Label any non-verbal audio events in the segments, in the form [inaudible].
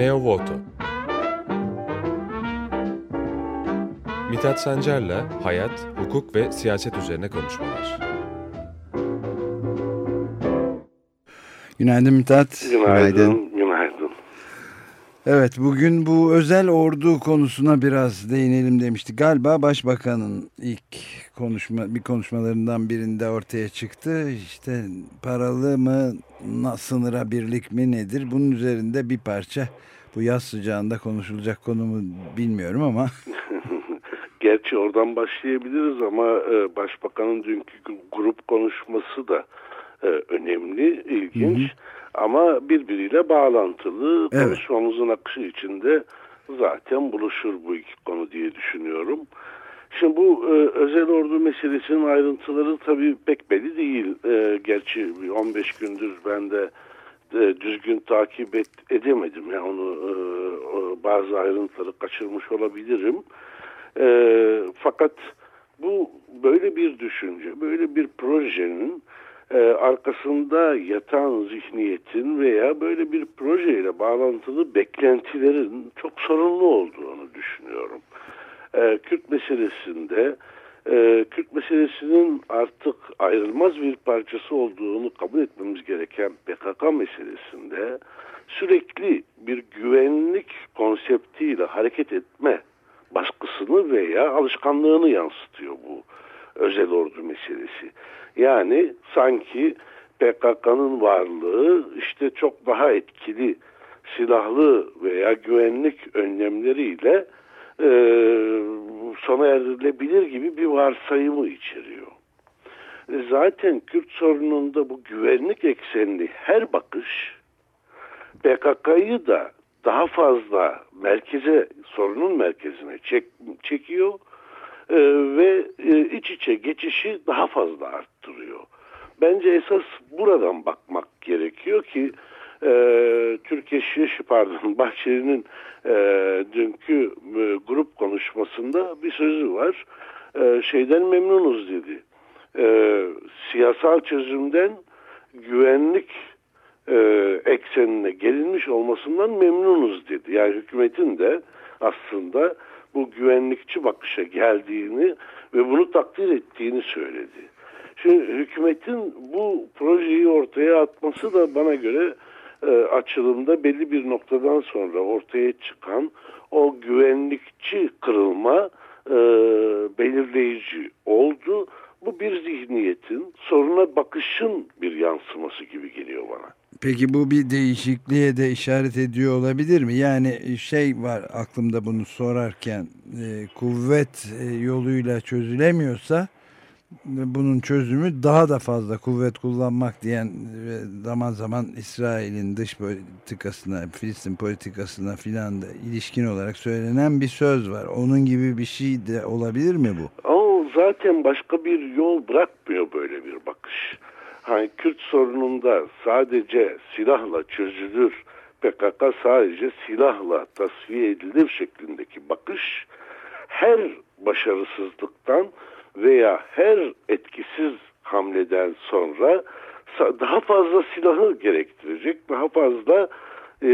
Meo Voto Mithat Sancar'la hayat, hukuk ve siyaset üzerine konuşmalar. Günaydın Mithat. Günaydın. Günaydın. Evet bugün bu özel ordu konusuna biraz değinelim demiştik. Galiba başbakanın ilk konuşma bir konuşmalarından birinde ortaya çıktı. İşte paralı mı sınıra birlik mi nedir? Bunun üzerinde bir parça bu yaz sıcağında konuşulacak konu mu bilmiyorum ama. [laughs] Gerçi oradan başlayabiliriz ama e, başbakanın dünkü grup konuşması da e, önemli, ilginç. Hı hı. Ama birbiriyle bağlantılı. Evet. Konuşmamızın akışı içinde zaten buluşur bu iki konu diye düşünüyorum. Şimdi bu e, özel ordu meselesinin ayrıntıları tabii pek belli değil. E, gerçi 15 gündür ben de e, düzgün takip et, edemedim. Yani onu e, bazı ayrıntıları kaçırmış olabilirim. E, fakat bu böyle bir düşünce, böyle bir projenin e, arkasında yatan zihniyetin veya böyle bir projeyle bağlantılı beklentilerin çok sorunlu olduğunu düşünüyorum. E, Kürt meselesinde e, Kürt meselesinin artık ayrılmaz bir parçası olduğunu kabul etmemiz gereken PKK meselesinde sürekli bir güvenlik konseptiyle hareket etme baskısını veya alışkanlığını yansıtıyor bu özel ordu meselesi. Yani sanki PKK'nın varlığı işte çok daha etkili silahlı veya güvenlik önlemleriyle e, sona erdirilebilir gibi bir varsayımı içeriyor. E, zaten Kürt sorununda bu güvenlik eksenli her bakış PKK'yı da daha fazla merkeze, sorunun merkezine çek, çekiyor e, ve e, iç içe geçişi daha fazla arttırıyor. Bence esas buradan bakmak gerekiyor ki e, Türkiye Şiş, pardon [laughs] Bahçeli'nin e, dünkü e, grup konuşmasında bir sözü var. E, şeyden memnunuz dedi. E, siyasal çözümden güvenlik e, eksenine gelinmiş olmasından memnunuz dedi. Yani hükümetin de aslında bu güvenlikçi bakışa geldiğini ve bunu takdir ettiğini söyledi. Şimdi hükümetin bu projeyi ortaya atması da bana göre e, açılımda belli bir noktadan sonra ortaya çıkan o güvenlikçi kırılma e, belirleyici oldu. Bu bir zihniyetin soruna bakışın bir yansıması gibi geliyor bana. Peki bu bir değişikliğe de işaret ediyor olabilir mi? Yani şey var aklımda bunu sorarken e, kuvvet e, yoluyla çözülemiyorsa bunun çözümü daha da fazla kuvvet kullanmak diyen zaman zaman İsrail'in dış politikasına, Filistin politikasına filan da ilişkin olarak söylenen bir söz var. Onun gibi bir şey de olabilir mi bu? O zaten başka bir yol bırakmıyor böyle bir bakış hani Kürt sorununda sadece silahla çözülür, PKK sadece silahla tasfiye edilir şeklindeki bakış her başarısızlıktan veya her etkisiz hamleden sonra daha fazla silahı gerektirecek, daha fazla e,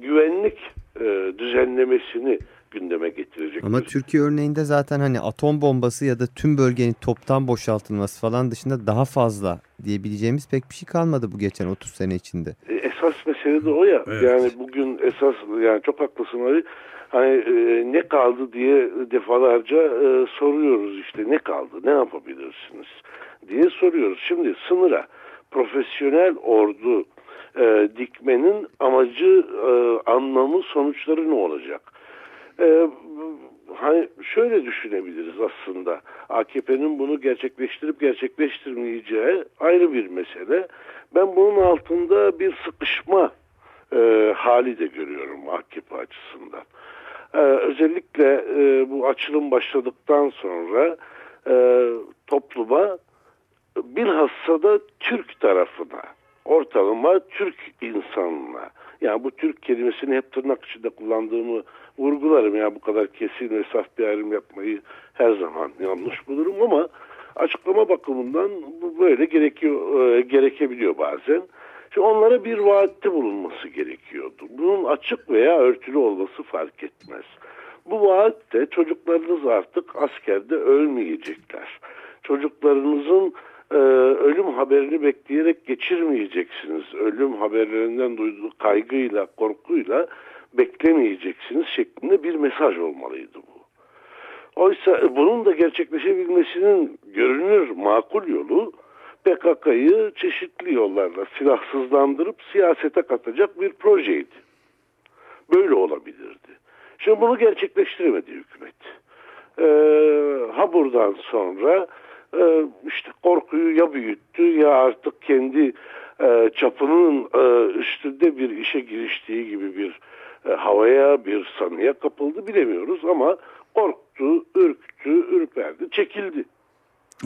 güvenlik e, düzenlemesini gündeme getirecek. Ama Türkiye örneğinde zaten hani atom bombası ya da tüm bölgenin toptan boşaltılması falan dışında daha fazla diyebileceğimiz pek bir şey kalmadı bu geçen 30 sene içinde. E, esas mesele de o ya. Evet. Yani bugün esas yani çok haklısın Ali. Hani e, ne kaldı diye defalarca e, soruyoruz işte ne kaldı ne yapabilirsiniz diye soruyoruz. Şimdi sınıra profesyonel ordu e, dikmenin amacı, e, anlamı, sonuçları ne olacak? E, hani şöyle düşünebiliriz aslında. AKP'nin bunu gerçekleştirip gerçekleştirmeyeceği ayrı bir mesele. Ben bunun altında bir sıkışma e, hali de görüyorum AKP açısından. E, özellikle e, bu açılım başladıktan sonra e, topluma bilhassa da Türk tarafına ortalama Türk insanına yani bu Türk kelimesini hep tırnak içinde kullandığımı vurgularım. Yani bu kadar kesin ve saf bir ayrım yapmayı her zaman yanlış bulurum ama açıklama bakımından bu böyle gerekiyor, e, gerekebiliyor bazen. Şimdi onlara bir vaatte bulunması gerekiyordu. bunun açık veya örtülü olması fark etmez. Bu vaatte çocuklarınız artık askerde ölmeyecekler. Çocuklarınızın e, ölüm haberini bekleyerek geçirmeyeceksiniz. Ölüm haberlerinden duyduğu kaygıyla, korkuyla beklemeyeceksiniz şeklinde bir mesaj olmalıydı bu. Oysa bunun da gerçekleşebilmesinin görünür makul yolu PKK'yı çeşitli yollarla silahsızlandırıp siyasete katacak bir projeydi. Böyle olabilirdi. Şimdi bunu gerçekleştiremedi hükümet. Ee, ha buradan sonra e, işte korkuyu ya büyüttü ya artık kendi e, çapının e, üstünde bir işe giriştiği gibi bir e, havaya bir sanıya kapıldı bilemiyoruz ama korktu, ürktü, ürperdi, çekildi.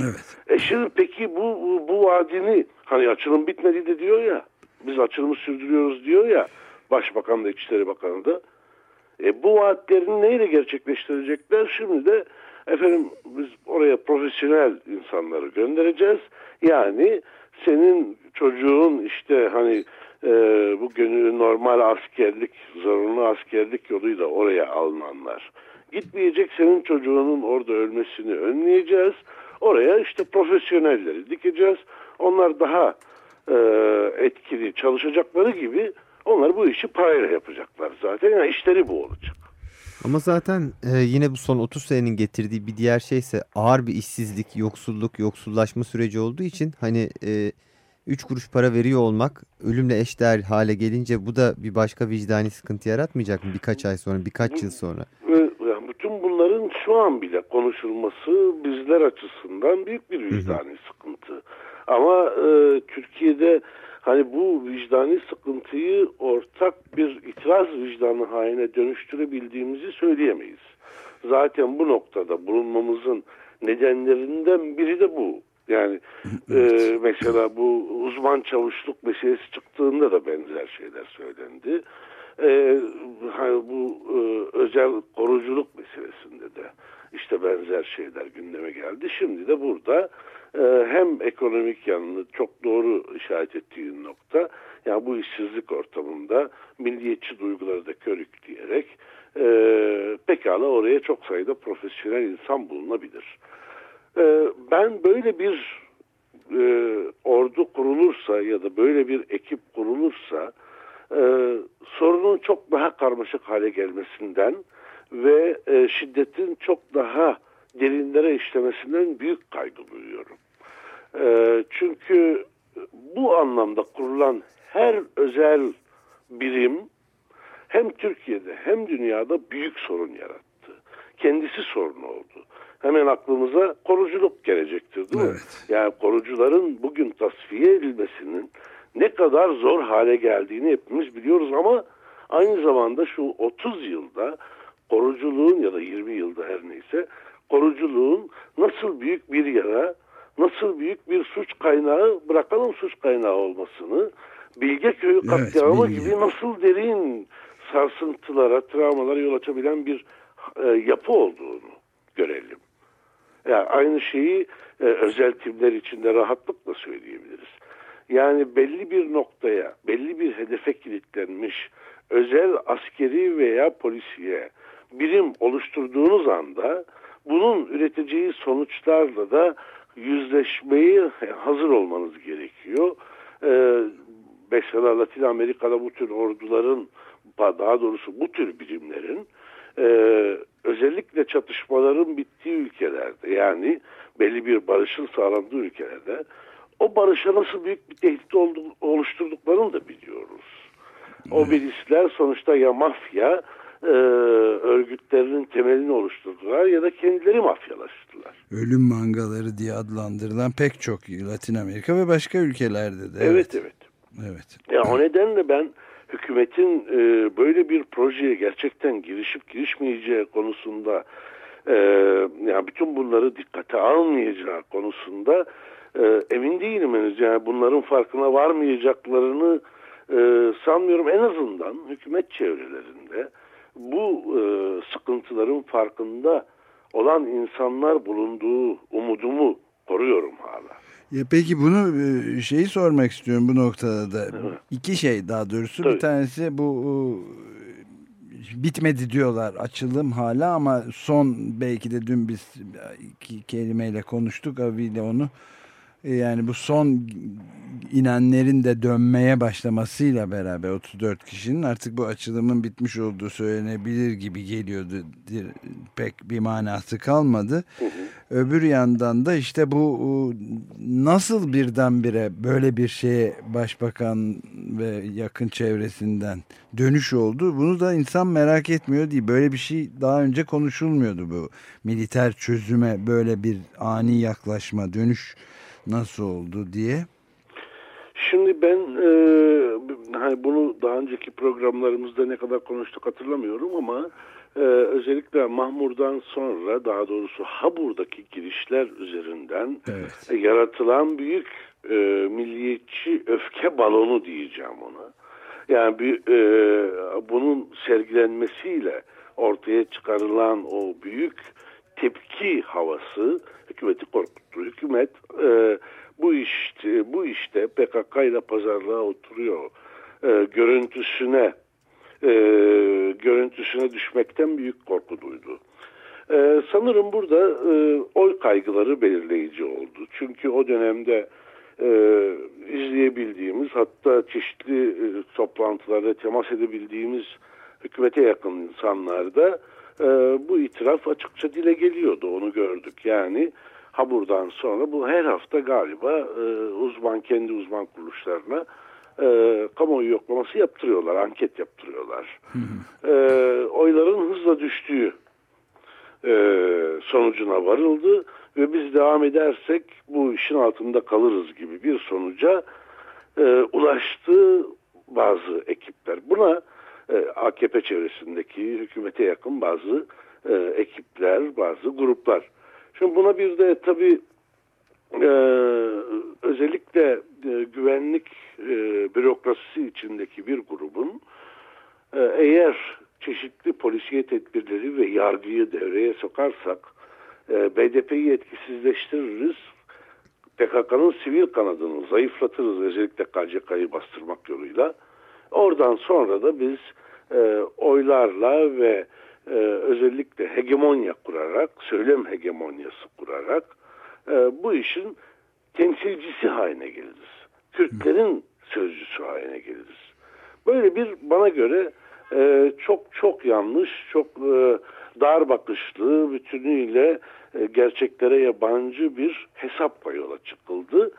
Evet. E şimdi peki bu, bu, vaadini hani açılım bitmedi de diyor ya biz açılımı sürdürüyoruz diyor ya Başbakan da İçişleri Bakanı da e, bu vaatlerini neyle gerçekleştirecekler? Şimdi de efendim biz oraya profesyonel insanları göndereceğiz. Yani senin çocuğun işte hani e, bu gönül normal askerlik, zorunlu askerlik yoluyla oraya alınanlar. Gitmeyecek senin çocuğunun orada ölmesini önleyeceğiz. Oraya işte profesyonelleri dikeceğiz. Onlar daha e, etkili çalışacakları gibi onlar bu işi parayla yapacaklar zaten. Yani işleri bu olacak. Ama zaten e, yine bu son 30 senenin getirdiği bir diğer şey ise ağır bir işsizlik, yoksulluk, yoksullaşma süreci olduğu için hani 3 e, kuruş para veriyor olmak ölümle eşdeğer hale gelince bu da bir başka vicdani sıkıntı yaratmayacak mı birkaç ay sonra, birkaç yıl sonra? Yani bütün bunların şu an bile konuşulması bizler açısından büyük bir vicdani hı hı. sıkıntı. Ama e, Türkiye'de hani bu vicdani sıkıntıyı ortak bir itiraz vicdanı haline dönüştürebildiğimizi söyleyemeyiz. Zaten bu noktada bulunmamızın nedenlerinden biri de bu. Yani [laughs] e, mesela bu uzman çavuşluk meselesi çıktığında da benzer şeyler söylendi. E, hani bu e, özel koruculuk meselesinde de işte benzer şeyler gündeme geldi. Şimdi de burada e, hem ekonomik yanını çok doğru işaret ettiğin nokta yani bu işsizlik ortamında milliyetçi duyguları da körükleyerek e, pekala oraya çok sayıda profesyonel insan bulunabilir. E, ben böyle bir e, ordu kurulursa ya da böyle bir ekip kurulursa e, sorunun çok daha karmaşık hale gelmesinden ve e, şiddetin çok daha derinlere işlemesinden büyük kaygı duyuyorum. E, çünkü bu anlamda kurulan her özel birim hem Türkiye'de hem dünyada büyük sorun yarattı. Kendisi sorun oldu. Hemen aklımıza koruculuk gelecektir değil mi? Evet. Yani korucuların bugün tasfiye edilmesinin ne kadar zor hale geldiğini hepimiz biliyoruz ama aynı zamanda şu 30 yılda koruculuğun ya da 20 yılda her neyse koruculuğun nasıl büyük bir yara, nasıl büyük bir suç kaynağı, bırakalım suç kaynağı olmasını, Bilgeköy katliamı evet, gibi nasıl derin sarsıntılara, travmalara yol açabilen bir e, yapı olduğunu görelim. Yani aynı şeyi e, özel timler içinde rahatlıkla söyleyebiliriz. Yani belli bir noktaya, belli bir hedefe kilitlenmiş özel askeri veya polisiye birim oluşturduğunuz anda bunun üreteceği sonuçlarla da yüzleşmeyi hazır olmanız gerekiyor. Ee, mesela Latin Amerika'da bu tür orduların daha doğrusu bu tür birimlerin e, özellikle çatışmaların bittiği ülkelerde yani belli bir barışın sağlandığı ülkelerde o barışa nasıl büyük bir tehdit oluşturduklarını da biliyoruz. O milisler sonuçta ya mafya e, örgütlerinin temelini oluşturdular ya da kendileri mafyalaştılar. Ölüm mangaları diye adlandırılan pek çok Latin Amerika ve başka ülkelerde de. Evet evet. Evet. Ya o nedenle ben hükümetin e, böyle bir projeye gerçekten girişip girişmeyeceği konusunda e, yani bütün bunları dikkate almayacağı konusunda e, emin değilim henüz. Yani bunların farkına varmayacaklarını e, sanmıyorum. En azından hükümet çevrelerinde bu e, sıkıntıların farkında olan insanlar bulunduğu umudumu koruyorum hala. Ya peki bunu e, şeyi sormak istiyorum bu noktada da. İki şey daha doğrusu. Tabii. Bir tanesi bu bitmedi diyorlar açılım hala ama son belki de dün biz iki kelimeyle konuştuk abiyle onu. E, yani bu son inenlerin de dönmeye başlamasıyla beraber 34 kişinin artık bu açılımın bitmiş olduğu söylenebilir gibi geliyordu. Pek bir manası kalmadı. Hı hı. Öbür yandan da işte bu nasıl birdenbire böyle bir şeye başbakan ve yakın çevresinden dönüş oldu. Bunu da insan merak etmiyor değil. Böyle bir şey daha önce konuşulmuyordu bu militer çözüme böyle bir ani yaklaşma dönüş nasıl oldu diye. Şimdi ben e, hani bunu daha önceki programlarımızda ne kadar konuştuk hatırlamıyorum ama e, özellikle Mahmur'dan sonra daha doğrusu Habur'daki girişler üzerinden evet. e, yaratılan büyük e, milliyetçi öfke balonu diyeceğim ona. Yani bir, e, bunun sergilenmesiyle ortaya çıkarılan o büyük tepki havası hükümeti korkuttu. Hükümet e, bu işte bu işte PKK ile pazarlığa oturuyor. E, görüntüsüne e, görüntüsüne düşmekten büyük korku duydu. E, sanırım burada e, oy kaygıları belirleyici oldu. Çünkü o dönemde e, izleyebildiğimiz hatta çeşitli e, toplantılarda temas edebildiğimiz hükümete yakın insanlarda e, bu itiraf açıkça dile geliyordu. Onu gördük. Yani ha buradan sonra bu her hafta galiba e, uzman kendi uzman kuruluşlarına e, kamuoyu yoklaması yaptırıyorlar, anket yaptırıyorlar. e, oyların hızla düştüğü e, sonucuna varıldı ve biz devam edersek bu işin altında kalırız gibi bir sonuca e, ulaştı bazı ekipler. Buna e, AKP çevresindeki hükümete yakın bazı e, ekipler, bazı gruplar. Şimdi buna bir de tabii e, özellikle e, güvenlik e, bürokrasisi içindeki bir grubun e, eğer çeşitli polisiye tedbirleri ve yargıyı devreye sokarsak e, BDP'yi etkisizleştiririz. PKK'nın sivil kanadını zayıflatırız özellikle KCK'yı bastırmak yoluyla. Oradan sonra da biz e, oylarla ve e, özellikle hegemonya kurarak, söylem hegemonyası kurarak e, bu işin temsilcisi haline geliriz. Kürtlerin sözcüsü haline geliriz. Böyle bir bana göre e, çok çok yanlış, çok e, dar bakışlı, bütünüyle e, gerçeklere yabancı bir hesapla yola çıkıldı.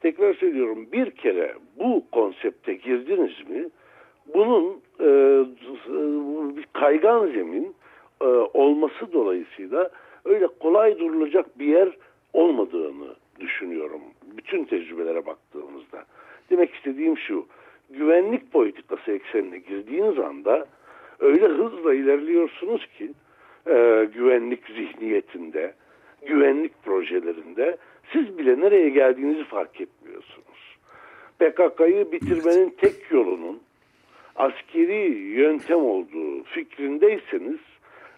Tekrar söylüyorum bir kere bu konsepte girdiniz mi bunun e, bir kaygan zemin e, olması dolayısıyla öyle kolay durulacak bir yer olmadığını düşünüyorum. Bütün tecrübelere baktığımızda. Demek istediğim şu, güvenlik politikası eksenine girdiğiniz anda öyle hızla ilerliyorsunuz ki e, güvenlik zihniyetinde, güvenlik projelerinde siz bile nereye geldiğinizi fark etmiyorsunuz. PKK'yı bitirmenin tek yolunun askeri yöntem olduğu fikrindeyseniz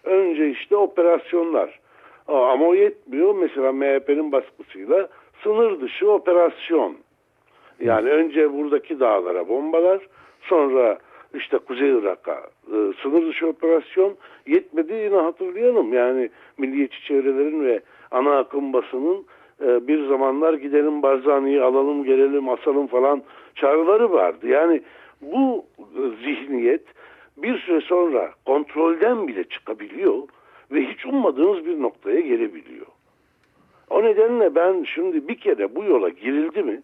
önce işte operasyonlar ama o yetmiyor. Mesela MHP'nin baskısıyla sınır dışı operasyon. Yani önce buradaki dağlara bombalar, sonra işte Kuzey Irak'a e, sınır dışı operasyon yetmedi yine hatırlayalım. Yani milliyetçi çevrelerin ve ana akım basının e, bir zamanlar gidelim Barzani'yi alalım gelelim asalım falan çağrıları vardı. Yani bu zihniyet bir süre sonra kontrolden bile çıkabiliyor ve hiç ummadığınız bir noktaya gelebiliyor. O nedenle ben şimdi bir kere bu yola girildi mi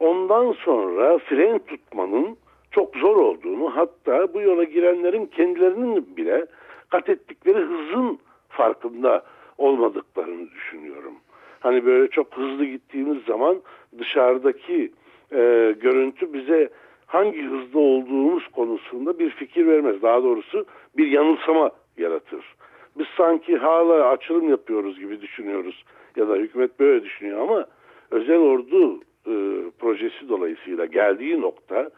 ondan sonra fren tutmanın çok zor olduğunu hatta bu yola girenlerin kendilerinin bile kat ettikleri hızın farkında olmadıklarını düşünüyorum. Hani böyle çok hızlı gittiğimiz zaman dışarıdaki e, görüntü bize hangi hızda olduğumuz konusunda bir fikir vermez. Daha doğrusu bir yanılsama yaratır. Biz sanki hala açılım yapıyoruz gibi düşünüyoruz ya da hükümet böyle düşünüyor ama özel ordu e, projesi dolayısıyla geldiği nokta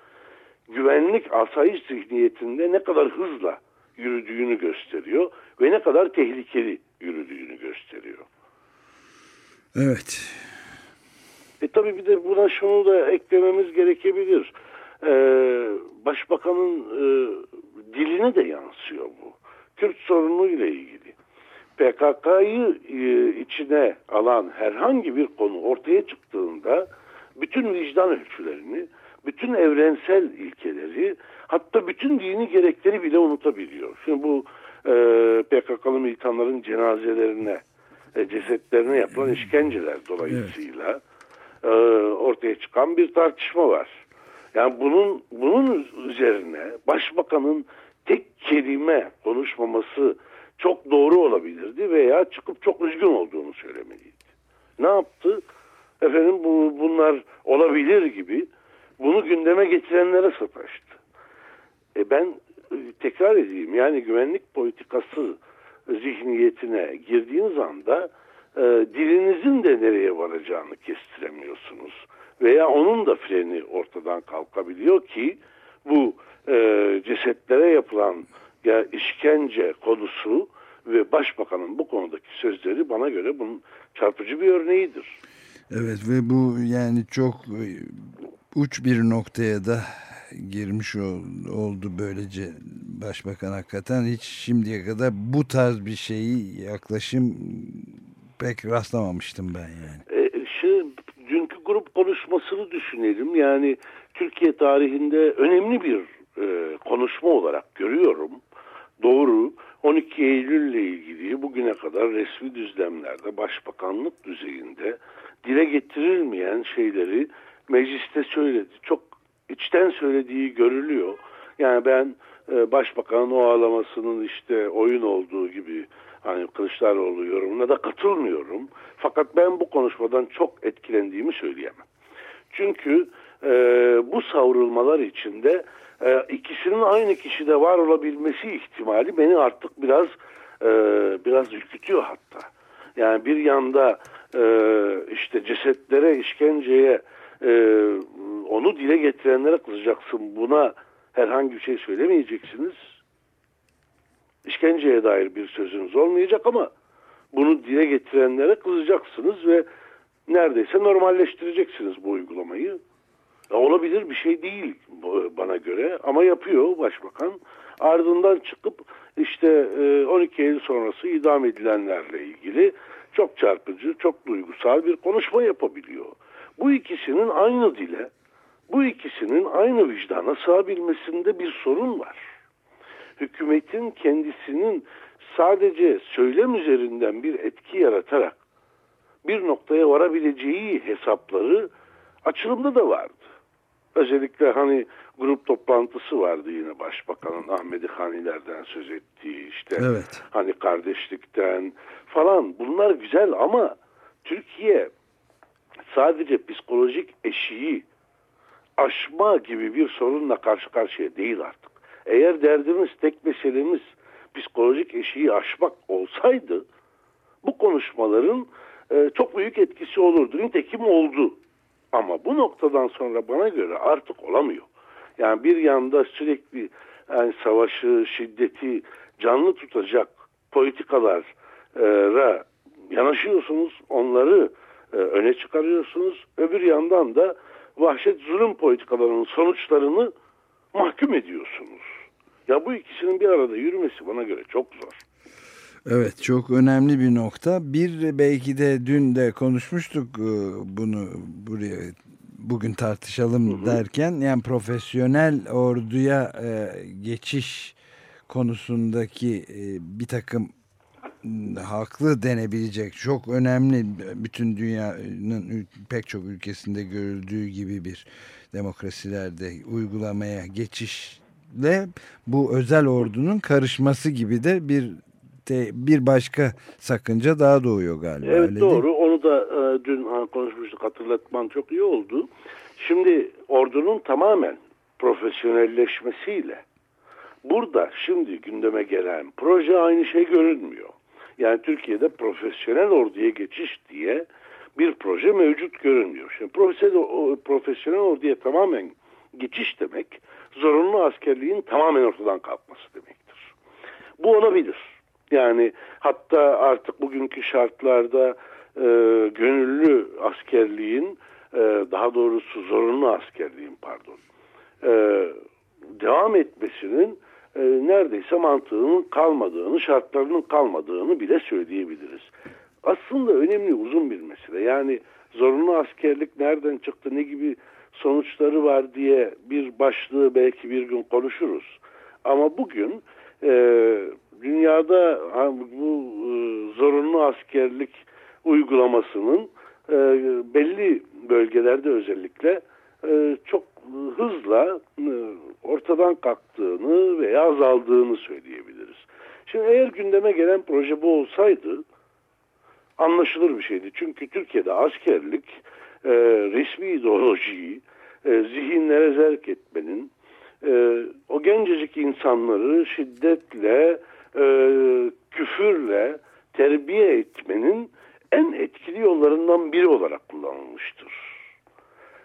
güvenlik asayiş zihniyetinde ne kadar hızla yürüdüğünü gösteriyor ve ne kadar tehlikeli yürüdüğünü gösteriyor. Evet. E tabii bir de buna şunu da eklememiz gerekebilir. Ee, Başbakanın e, diline de yansıyor bu. Kürt sorunu ile ilgili. PKK'yı e, içine alan herhangi bir konu ortaya çıktığında bütün vicdan ölçülerini, bütün evrensel ilkeleri, hatta bütün dini gerekleri bile unutabiliyor. Şimdi bu e, PKK'lı militanların cenazelerine, e, cesetlerine yapılan işkenceler dolayısıyla e, ortaya çıkan bir tartışma var. Yani bunun bunun üzerine başbakanın kelime konuşmaması çok doğru olabilirdi veya çıkıp çok üzgün olduğunu söylemeliydi. Ne yaptı? Efendim bu bunlar olabilir gibi bunu gündeme getirenlere sataştı. E ben e, tekrar edeyim yani güvenlik politikası zihniyetine girdiğiniz anda e, dilinizin de nereye varacağını kestiremiyorsunuz. Veya onun da freni ortadan kalkabiliyor ki bu e, cesetlere yapılan ya işkence konusu ve başbakanın bu konudaki sözleri bana göre bunun çarpıcı bir örneğidir. Evet ve bu yani çok e, uç bir noktaya da girmiş oldu böylece başbakan hakikaten hiç şimdiye kadar bu tarz bir şeyi yaklaşım pek rastlamamıştım ben yani. E, şu, dünkü grup konuşmasını düşünelim yani Türkiye tarihinde önemli bir konuşma olarak görüyorum. Doğru 12 Eylül ile ilgili bugüne kadar resmi düzlemlerde başbakanlık düzeyinde dile getirilmeyen şeyleri mecliste söyledi. Çok içten söylediği görülüyor. Yani ben e, başbakanın o ağlamasının işte oyun olduğu gibi hani Kılıçdaroğlu yorumuna da katılmıyorum. Fakat ben bu konuşmadan çok etkilendiğimi söyleyemem. Çünkü e, bu savrulmalar içinde e, ikisinin aynı kişide var olabilmesi ihtimali beni artık biraz e, biraz ürkütüyor hatta. Yani bir yanda e, işte cesetlere, işkenceye e, onu dile getirenlere kızacaksın. Buna herhangi bir şey söylemeyeceksiniz. İşkenceye dair bir sözünüz olmayacak ama bunu dile getirenlere kızacaksınız ve neredeyse normalleştireceksiniz bu uygulamayı. Olabilir bir şey değil bana göre ama yapıyor başbakan. Ardından çıkıp işte 12 Eylül sonrası idam edilenlerle ilgili çok çarpıcı, çok duygusal bir konuşma yapabiliyor. Bu ikisinin aynı dile, bu ikisinin aynı vicdana sığabilmesinde bir sorun var. Hükümetin kendisinin sadece söylem üzerinden bir etki yaratarak bir noktaya varabileceği hesapları açılımda da vardı. Özellikle hani grup toplantısı vardı yine başbakanın Ahmedi Hanilerden söz ettiği işte evet. hani kardeşlikten falan bunlar güzel ama Türkiye sadece psikolojik eşiği aşma gibi bir sorunla karşı karşıya değil artık. Eğer derdimiz tek meselemiz psikolojik eşiği aşmak olsaydı bu konuşmaların e, çok büyük etkisi olurdu. Nitekim oldu. Ama bu noktadan sonra bana göre artık olamıyor. Yani bir yanda sürekli yani savaşı, şiddeti canlı tutacak politikalara yanaşıyorsunuz. Onları e, öne çıkarıyorsunuz. Öbür yandan da vahşet zulüm politikalarının sonuçlarını mahkum ediyorsunuz. Ya bu ikisinin bir arada yürümesi bana göre çok zor. Evet çok önemli bir nokta. Bir belki de dün de konuşmuştuk e, bunu buraya bugün tartışalım hı hı. derken yani profesyonel orduya e, geçiş konusundaki e, bir takım haklı denebilecek çok önemli bütün dünyanın pek çok ülkesinde görüldüğü gibi bir demokrasilerde uygulamaya geçişle bu özel ordunun karışması gibi de bir de bir başka sakınca daha doğuyor galiba. Evet öyle doğru. Onu da e, dün konuşmuştuk. Hatırlatman çok iyi oldu. Şimdi ordunun tamamen profesyonelleşmesiyle burada şimdi gündeme gelen proje aynı şey görünmüyor. Yani Türkiye'de profesyonel orduya geçiş diye bir proje mevcut görünmüyor. Şimdi profesyonel, profesyonel orduya tamamen geçiş demek zorunlu askerliğin tamamen ortadan kalkması demektir. Bu olabilir. Yani hatta artık bugünkü şartlarda e, gönüllü askerliğin e, daha doğrusu zorunlu askerliğin pardon e, devam etmesinin e, neredeyse mantığının kalmadığını, şartlarının kalmadığını bile söyleyebiliriz. Aslında önemli uzun bir mesele. Yani zorunlu askerlik nereden çıktı, ne gibi sonuçları var diye bir başlığı belki bir gün konuşuruz. Ama bugün e, dünyada bu e, zorunlu askerlik uygulamasının e, belli bölgelerde özellikle e, çok hızla ortadan kalktığını veya azaldığını söyleyebiliriz. Şimdi eğer gündeme gelen proje bu olsaydı anlaşılır bir şeydi. Çünkü Türkiye'de askerlik resmi ideolojiyi zihinlere zerk etmenin, o gencecik insanları şiddetle, e, küfürle terbiye etmenin en etkili yollarından biri olarak kullanılmıştır.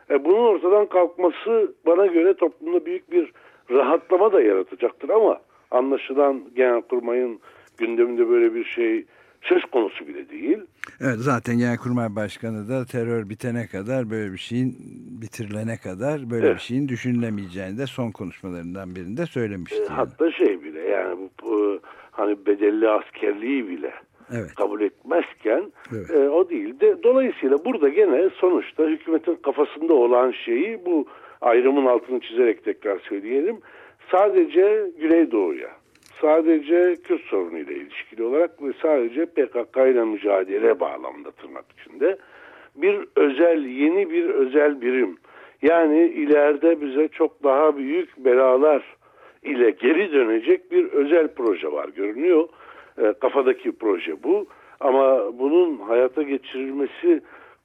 E, bunun ortadan kalkması bana göre toplumda büyük bir rahatlama da yaratacaktır ama anlaşılan Genelkurmay'ın gündeminde böyle bir şey söz konusu bile değil. Evet zaten Genelkurmay Başkanı da terör bitene kadar böyle bir şeyin bitirilene kadar böyle evet. bir şeyin düşünülemeyeceğini de son konuşmalarından birinde söylemişti. Yani. Hatta şey bile yani bu, bu hani bedelli askerliği bile evet. kabul etmezken evet. e, o değil de dolayısıyla burada gene sonuçta hükümetin kafasında olan şeyi bu ayrımın altını çizerek tekrar söyleyelim sadece Güneydoğu'ya sadece Kürt sorunu ile ilişkili olarak ve sadece PKK ile mücadele bağlamında tırnak içinde bir özel yeni bir özel birim yani ileride bize çok daha büyük belalar ile geri dönecek bir özel proje var görünüyor. E, kafadaki proje bu. Ama bunun hayata geçirilmesi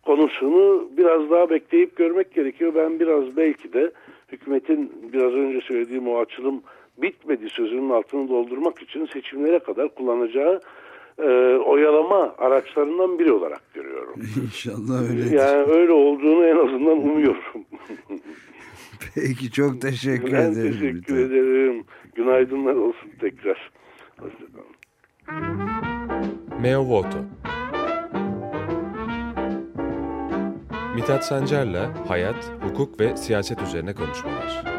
konusunu biraz daha bekleyip görmek gerekiyor. Ben biraz belki de hükümetin biraz önce söylediğim o açılım bitmedi sözünün altını doldurmak için seçimlere kadar kullanacağı e, oyalama araçlarından biri olarak görüyorum. [laughs] İnşallah öyle. Yani öyle olduğunu en azından umuyorum. [laughs] Peki çok teşekkür ben ederim. Ben teşekkür ederim. Günaydınlar olsun tekrar. Hoşçakalın. Meo Voto Mithat Sancar'la hayat, hukuk ve siyaset üzerine konuşmalar.